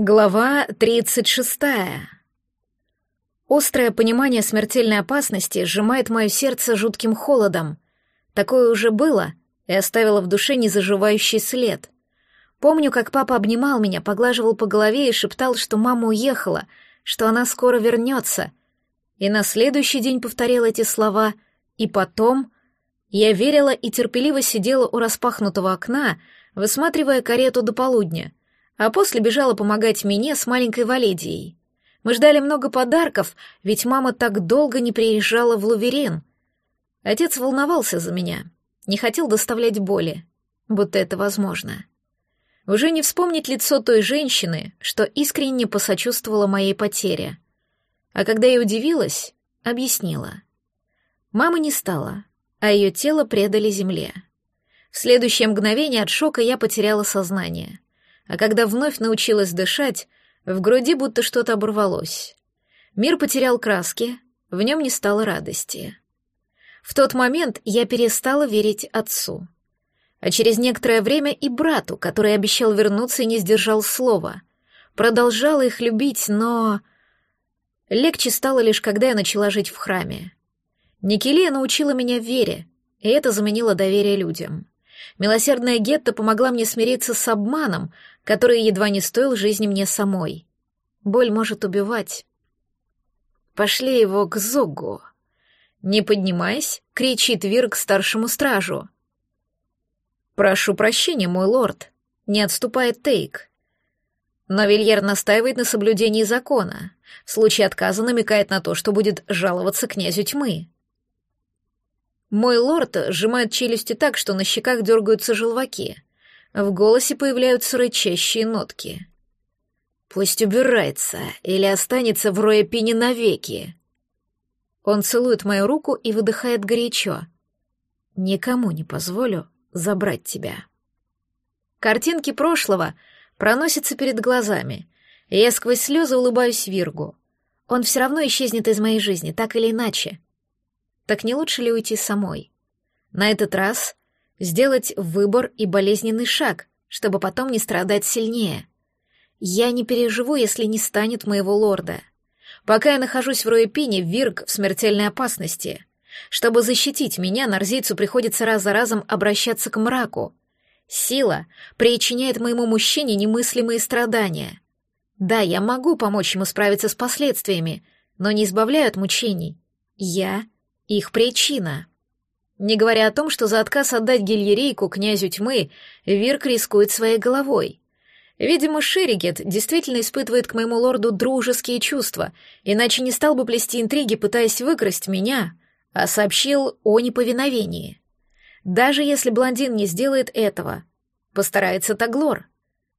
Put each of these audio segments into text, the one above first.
Глава 36. Острое понимание смертельной опасности сжимает мое сердце жутким холодом. Такое уже было и оставило в душе незаживающий след. Помню, как папа обнимал меня, поглаживал по голове и шептал, что мама уехала, что она скоро вернется. И на следующий день повторил эти слова, и потом... Я верила и терпеливо сидела у распахнутого окна, высматривая карету до полудня — а после бежала помогать мне с маленькой Валедией. Мы ждали много подарков, ведь мама так долго не приезжала в Луверин. Отец волновался за меня, не хотел доставлять боли, будто это возможно. Уже не вспомнить лицо той женщины, что искренне посочувствовала моей потере. А когда я удивилась, объяснила. Мамы не стало, а ее тело предали земле. В следующее мгновение от шока я потеряла сознание — а когда вновь научилась дышать, в груди будто что-то оборвалось. Мир потерял краски, в нем не стало радости. В тот момент я перестала верить отцу. А через некоторое время и брату, который обещал вернуться и не сдержал слова. Продолжала их любить, но... Легче стало лишь, когда я начала жить в храме. Никелия научила меня вере, и это заменило доверие людям. Милосердная Гетта помогла мне смириться с обманом, который едва не стоил жизни мне самой. Боль может убивать. Пошли его к Зогу. Не поднимаясь, кричит Вир к старшему стражу. «Прошу прощения, мой лорд», — не отступает Тейк. Но Вильер настаивает на соблюдении закона. В случае отказа намекает на то, что будет жаловаться князю тьмы. Мой лорд сжимает челюсти так, что на щеках дергаются желваки. В голосе появляются рычащие нотки. «Пусть убирается или останется в Рояпине навеки». Он целует мою руку и выдыхает горячо. «Никому не позволю забрать тебя». Картинки прошлого проносятся перед глазами, и я сквозь слезы улыбаюсь Виргу. Он все равно исчезнет из моей жизни, так или иначе. Так не лучше ли уйти самой? На этот раз сделать выбор и болезненный шаг, чтобы потом не страдать сильнее. Я не переживу, если не станет моего лорда. Пока я нахожусь в Роепине, Вирг в смертельной опасности. Чтобы защитить меня, Нарзийцу приходится раз за разом обращаться к мраку. Сила причиняет моему мужчине немыслимые страдания. Да, я могу помочь ему справиться с последствиями, но не избавляю от мучений. Я — их причина. Не говоря о том, что за отказ отдать гильерейку князю тьмы Вирк рискует своей головой. Видимо, Шеригет действительно испытывает к моему лорду дружеские чувства, иначе не стал бы плести интриги, пытаясь выкрасть меня, а сообщил о неповиновении. Даже если блондин не сделает этого, постарается Таглор.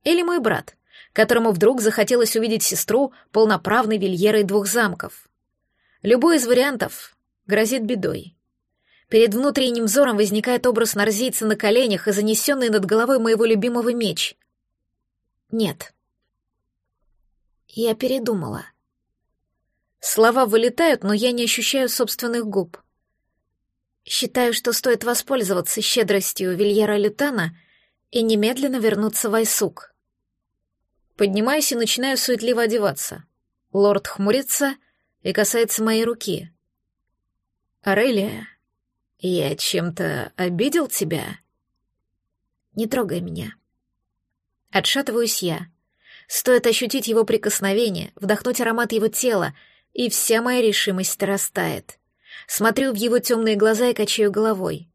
Или мой брат, которому вдруг захотелось увидеть сестру полноправной вильерой двух замков. Любой из вариантов грозит бедой. Перед внутренним взором возникает образ нарзийца на коленях и занесенный над головой моего любимого меч. Нет. Я передумала. Слова вылетают, но я не ощущаю собственных губ. Считаю, что стоит воспользоваться щедростью Вильера Лютана и немедленно вернуться в Айсук. Поднимаюсь и начинаю суетливо одеваться. Лорд хмурится и касается моей руки. «Арелия», «Я чем-то обидел тебя?» «Не трогай меня». Отшатываюсь я. Стоит ощутить его прикосновение, вдохнуть аромат его тела, и вся моя решимость растает. Смотрю в его темные глаза и качаю головой.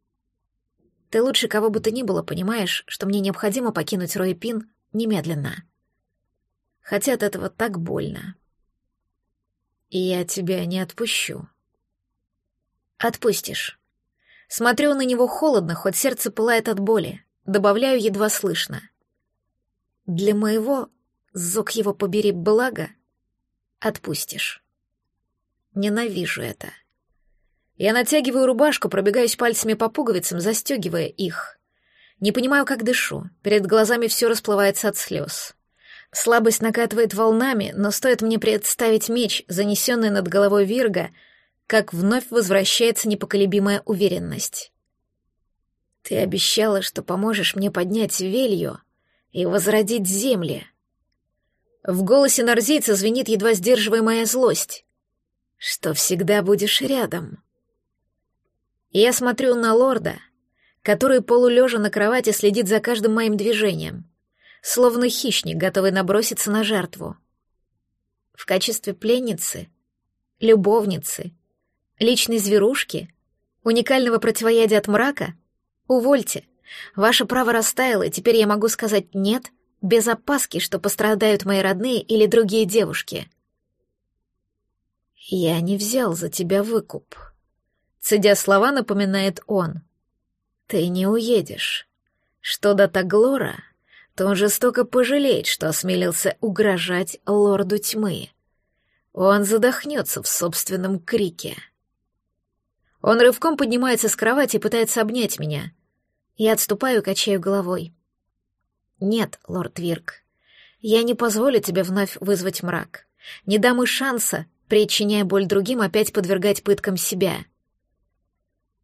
Ты лучше кого бы то ни было понимаешь, что мне необходимо покинуть Рой Пин немедленно. Хотя от этого так больно. И я тебя не отпущу. Отпустишь. Смотрю на него холодно, хоть сердце пылает от боли. Добавляю едва слышно. Для моего, зок его побери, блага, отпустишь. Ненавижу это. Я натягиваю рубашку, пробегаюсь пальцами по пуговицам, застегивая их. Не понимаю, как дышу. Перед глазами все расплывается от слез. Слабость накатывает волнами, но стоит мне представить меч, занесенный над головой Вирга — как вновь возвращается непоколебимая уверенность. «Ты обещала, что поможешь мне поднять велью и возродить земли». В голосе нарзийца звенит едва сдерживаемая злость. «Что всегда будешь рядом». Я смотрю на лорда, который полулежа на кровати следит за каждым моим движением, словно хищник, готовый наброситься на жертву. В качестве пленницы, любовницы, личной зверушки, уникального противоядия от мрака? Увольте. Ваше право растаяло, и теперь я могу сказать «нет» без опаски, что пострадают мои родные или другие девушки. «Я не взял за тебя выкуп», — цедя слова, напоминает он. «Ты не уедешь. Что до Таглора, то он жестоко пожалеет, что осмелился угрожать лорду тьмы. Он задохнется в собственном крике». Он рывком поднимается с кровати и пытается обнять меня. Я отступаю, качаю головой. «Нет, лорд Вирк, я не позволю тебе вновь вызвать мрак. Не дам и шанса, причиняя боль другим, опять подвергать пыткам себя.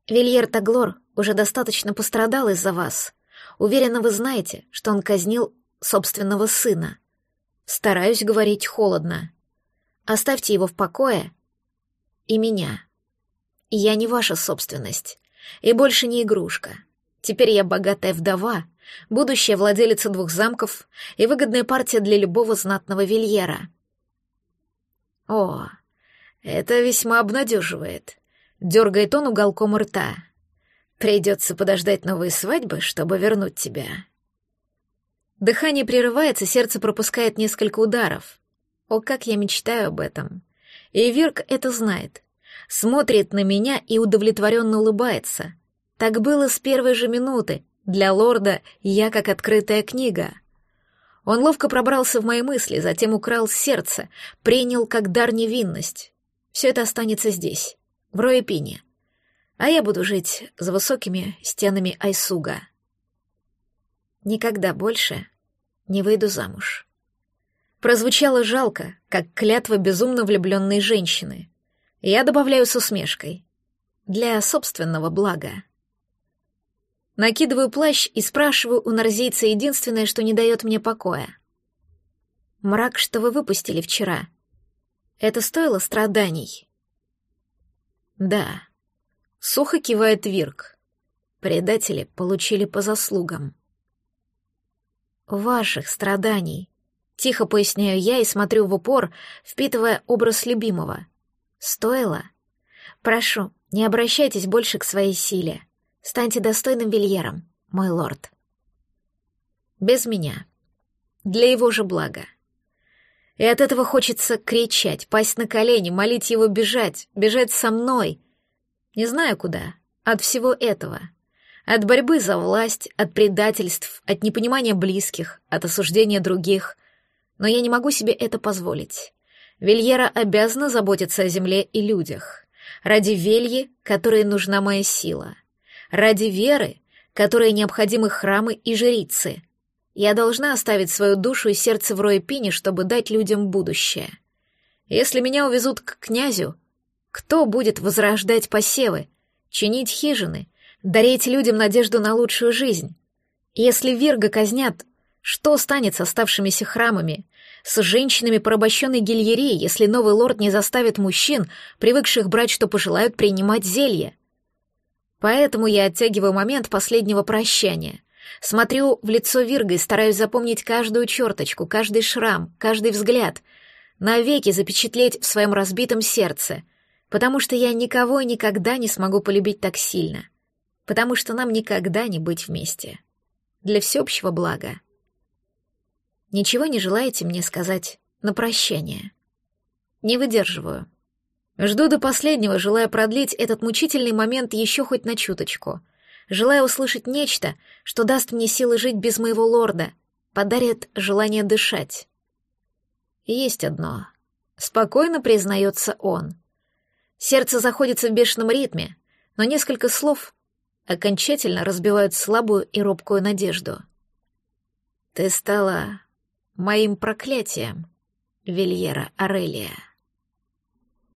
Вильер Таглор уже достаточно пострадал из-за вас. Уверена, вы знаете, что он казнил собственного сына. Стараюсь говорить холодно. Оставьте его в покое и меня. Я не ваша собственность и больше не игрушка. Теперь я богатая вдова, будущая владелица двух замков и выгодная партия для любого знатного вильера. О, это весьма обнадеживает. Дергает он уголком рта. Придется подождать новой свадьбы, чтобы вернуть тебя. Дыхание прерывается, сердце пропускает несколько ударов. О, как я мечтаю об этом. И Вирк это знает. Смотрит на меня и удовлетворенно улыбается. Так было с первой же минуты, для лорда я как открытая книга. Он ловко пробрался в мои мысли, затем украл сердце, принял как дар невинность. Все это останется здесь, в Роепине. А я буду жить за высокими стенами Айсуга. Никогда больше не выйду замуж. Прозвучало жалко, как клятва безумно влюбленной женщины. Я добавляю с усмешкой. Для собственного блага. Накидываю плащ и спрашиваю у нарзейца единственное, что не дает мне покоя. «Мрак, что вы выпустили вчера, это стоило страданий?» «Да», — сухо кивает Вирк. «Предатели получили по заслугам». «Ваших страданий», — тихо поясняю я и смотрю в упор, впитывая образ любимого. «Стоило? Прошу, не обращайтесь больше к своей силе». Станьте достойным вильером, мой лорд. Без меня. Для его же блага. И от этого хочется кричать, пасть на колени, молить его бежать, бежать со мной. Не знаю куда. От всего этого. От борьбы за власть, от предательств, от непонимания близких, от осуждения других. Но я не могу себе это позволить. Вильера обязана заботиться о земле и людях. Ради Вельи, которой нужна моя сила — ради веры, которой необходимы храмы и жрицы. Я должна оставить свою душу и сердце в Роепине, чтобы дать людям будущее. Если меня увезут к князю, кто будет возрождать посевы, чинить хижины, дарить людям надежду на лучшую жизнь? Если Вирга казнят, что станет с оставшимися храмами, с женщинами порабощенной гильерии, если новый лорд не заставит мужчин, привыкших брать, что пожелают, принимать зелье? Поэтому я оттягиваю момент последнего прощания. Смотрю в лицо Вирга и стараюсь запомнить каждую черточку, каждый шрам, каждый взгляд, навеки запечатлеть в своем разбитом сердце, потому что я никого и никогда не смогу полюбить так сильно, потому что нам никогда не быть вместе. Для всеобщего блага. Ничего не желаете мне сказать на прощание? Не выдерживаю. Жду до последнего, желая продлить этот мучительный момент еще хоть на чуточку. Желая услышать нечто, что даст мне силы жить без моего лорда, подарит желание дышать. Есть одно. Спокойно признается он. Сердце заходится в бешеном ритме, но несколько слов окончательно разбивают слабую и робкую надежду. Ты стала моим проклятием, Вильера Арелия.